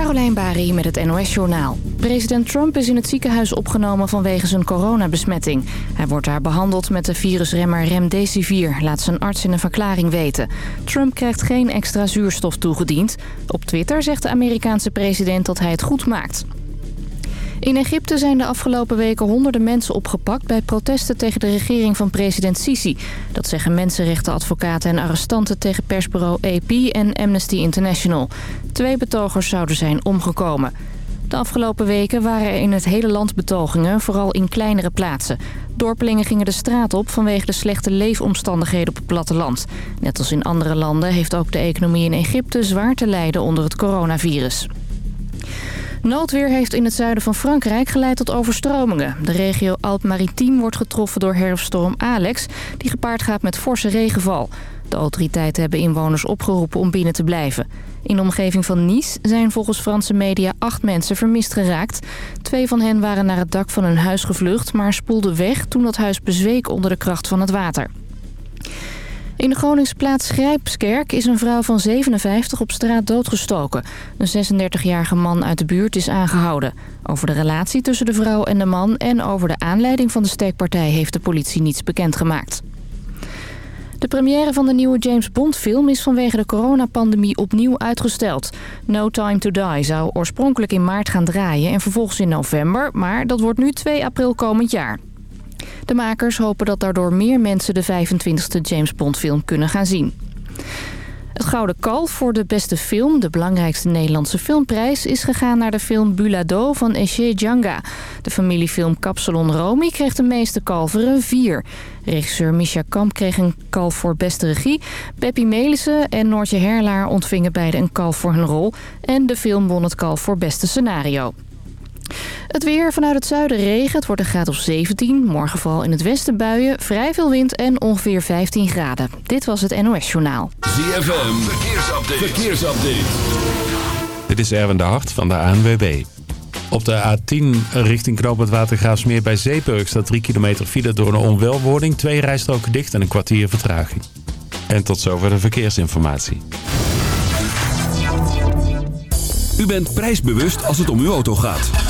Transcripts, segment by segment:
Carolijn Bari met het NOS Journaal. President Trump is in het ziekenhuis opgenomen vanwege zijn coronabesmetting. Hij wordt daar behandeld met de virusremmer Remdesivir, laat zijn arts in een verklaring weten. Trump krijgt geen extra zuurstof toegediend. Op Twitter zegt de Amerikaanse president dat hij het goed maakt. In Egypte zijn de afgelopen weken honderden mensen opgepakt... bij protesten tegen de regering van president Sisi. Dat zeggen mensenrechtenadvocaten en arrestanten tegen persbureau AP en Amnesty International. Twee betogers zouden zijn omgekomen. De afgelopen weken waren er in het hele land betogingen, vooral in kleinere plaatsen. Dorpelingen gingen de straat op vanwege de slechte leefomstandigheden op het platteland. Net als in andere landen heeft ook de economie in Egypte zwaar te lijden onder het coronavirus. Noodweer heeft in het zuiden van Frankrijk geleid tot overstromingen. De regio Alpes-Maritiem wordt getroffen door herfststorm Alex... die gepaard gaat met forse regenval. De autoriteiten hebben inwoners opgeroepen om binnen te blijven. In de omgeving van Nice zijn volgens Franse media acht mensen vermist geraakt. Twee van hen waren naar het dak van hun huis gevlucht... maar spoelden weg toen dat huis bezweek onder de kracht van het water. In de Groningse plaats Grijpskerk is een vrouw van 57 op straat doodgestoken. Een 36-jarige man uit de buurt is aangehouden. Over de relatie tussen de vrouw en de man en over de aanleiding van de steekpartij heeft de politie niets bekendgemaakt. De première van de nieuwe James Bond film is vanwege de coronapandemie opnieuw uitgesteld. No Time to Die zou oorspronkelijk in maart gaan draaien en vervolgens in november, maar dat wordt nu 2 april komend jaar. De makers hopen dat daardoor meer mensen de 25e James Bond film kunnen gaan zien. Het Gouden Kalf voor de beste film, de belangrijkste Nederlandse filmprijs... is gegaan naar de film Bulado van Eshe Djanga. De familiefilm Kapsalon Romy kreeg de meeste kalveren vier. Regisseur Misha Kamp kreeg een kalf voor beste regie. Beppie Melissen en Noortje Herlaar ontvingen beide een kalf voor hun rol. En de film won het kalf voor beste scenario. Het weer vanuit het zuiden regen. Het wordt een graad of 17. Morgen vooral in het westen buien. Vrij veel wind en ongeveer 15 graden. Dit was het NOS Journaal. ZFM. Verkeersupdate. Verkeersupdate. Dit is Erwin de Hart van de ANWB. Op de A10 richting Knoop het Watergraafsmeer bij Zeeburg staat 3 kilometer file door een onwelwording. Twee rijstroken dicht en een kwartier vertraging. En tot zover de verkeersinformatie. U bent prijsbewust als het om uw auto gaat.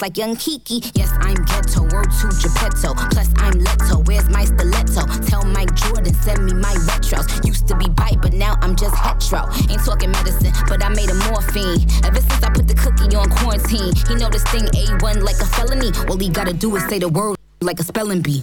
like young Kiki. Yes, I'm ghetto, World to Geppetto. Plus, I'm Leto, where's my stiletto? Tell Mike Jordan, send me my retros. Used to be bite, but now I'm just hetero. Ain't talking medicine, but I made a morphine. Ever since I put the cookie on quarantine, he know this thing A1 like a felony. All he gotta do is say the word like a spelling bee.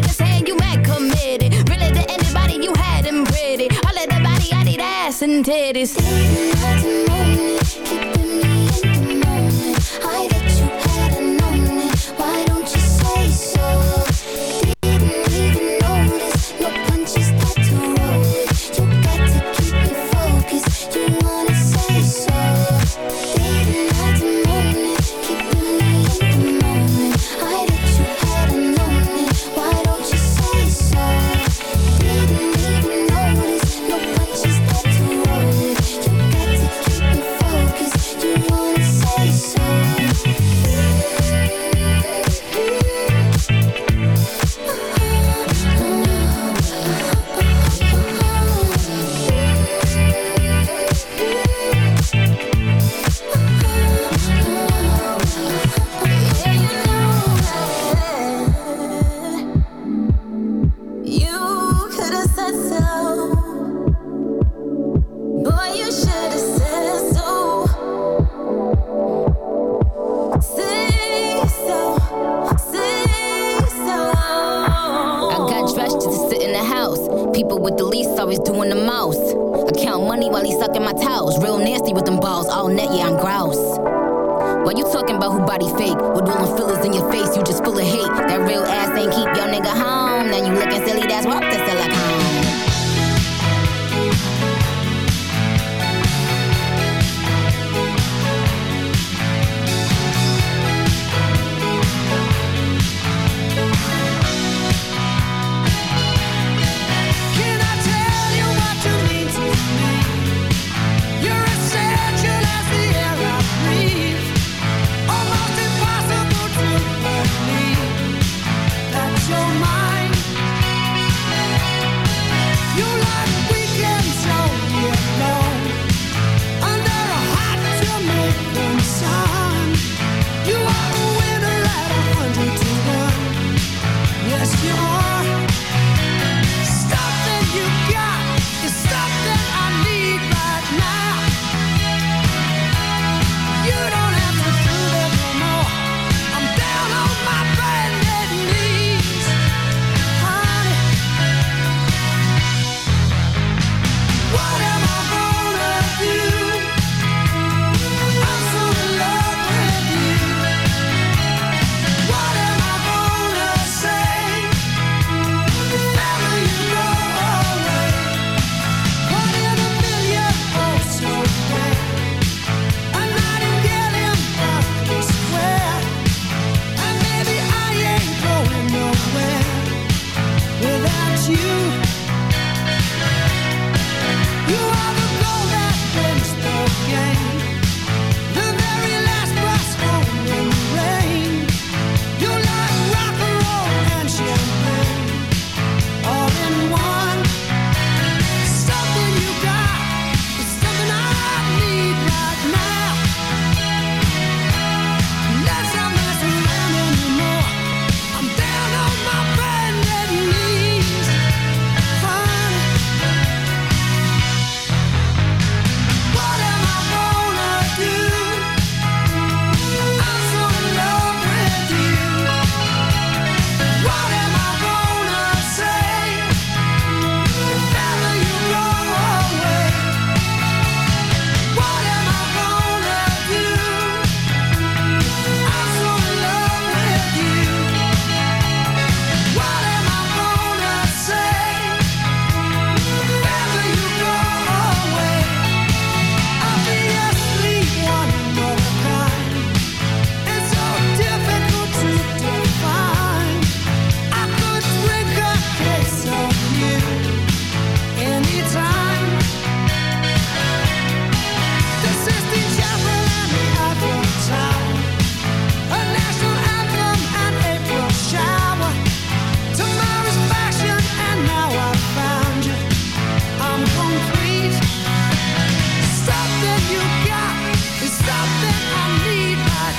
and titties.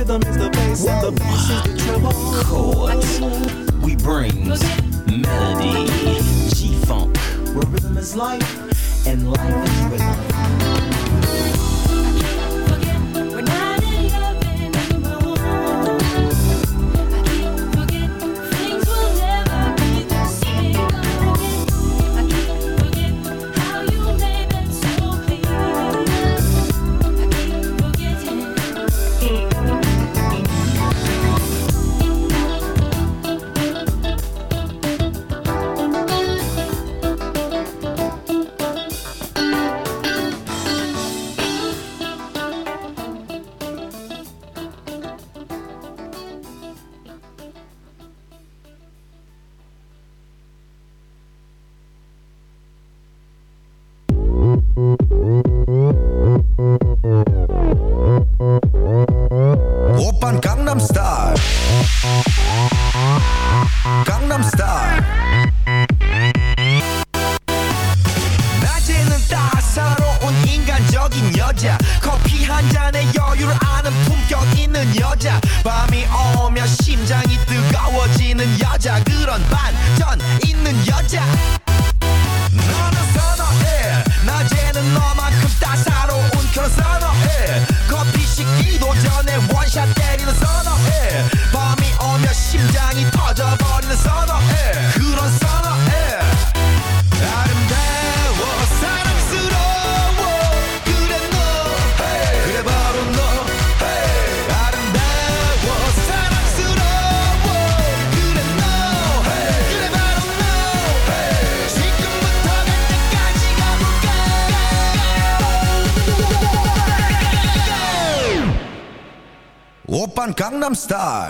rhythm is the bass Whoa. and the bass is the treble. Chords. We bring melody. G-funk. Where rhythm is life and life is rhythm. star.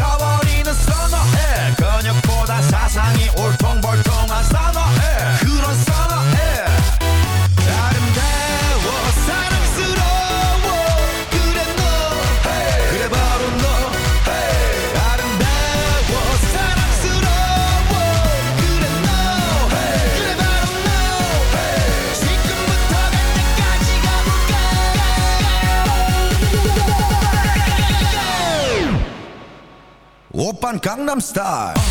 van Gangnam Style.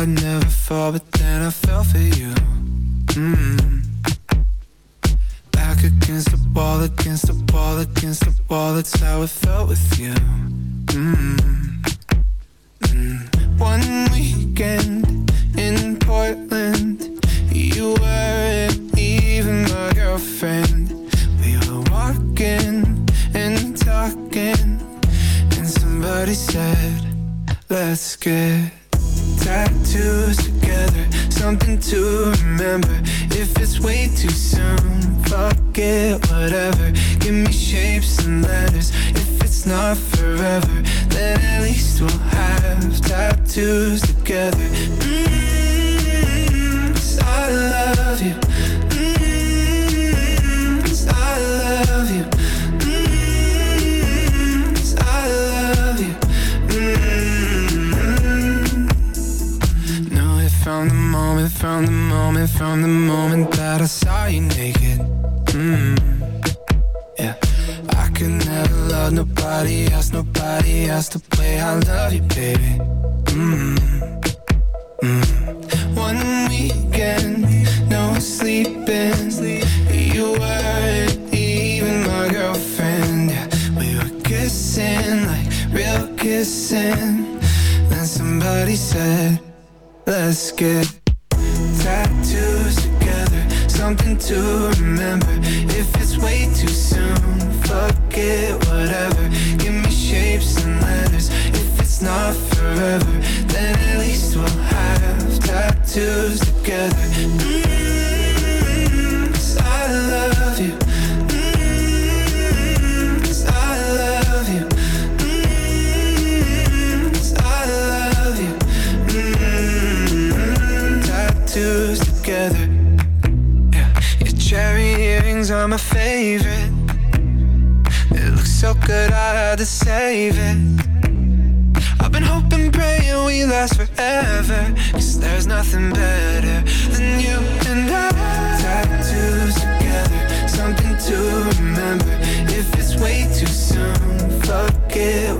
I'd never fall, but then I fell for you. Mm. Back against the wall, against the wall, against the wall, that's how it felt with you. Mm. Mm. One weekend in Portland, you weren't even my girlfriend. We were walking and talking, and somebody said, Let's get tattoos together, something to remember. If it's way too soon, fuck it, whatever. Give me shapes and letters. If it's not forever, then at least we'll have tattoos together. Mm, 'cause I love from the moment, from the moment that I saw you naked. Mm. Yeah, I could never love nobody else, nobody else to play I love you, baby. Mm. Mm. One weekend, no sleeping. You weren't even my girlfriend. Yeah, we were kissing like real kissing. Then somebody said, Let's get tattoos together, something to remember. If it's way too soon, fuck it, whatever. Give me shapes and letters. If it's not forever, then at least we'll have tattoos so I had to save it. I've been hoping, praying we last forever. Cause there's nothing better than you and I. Tattoos together, something to remember. If it's way too soon, fuck it,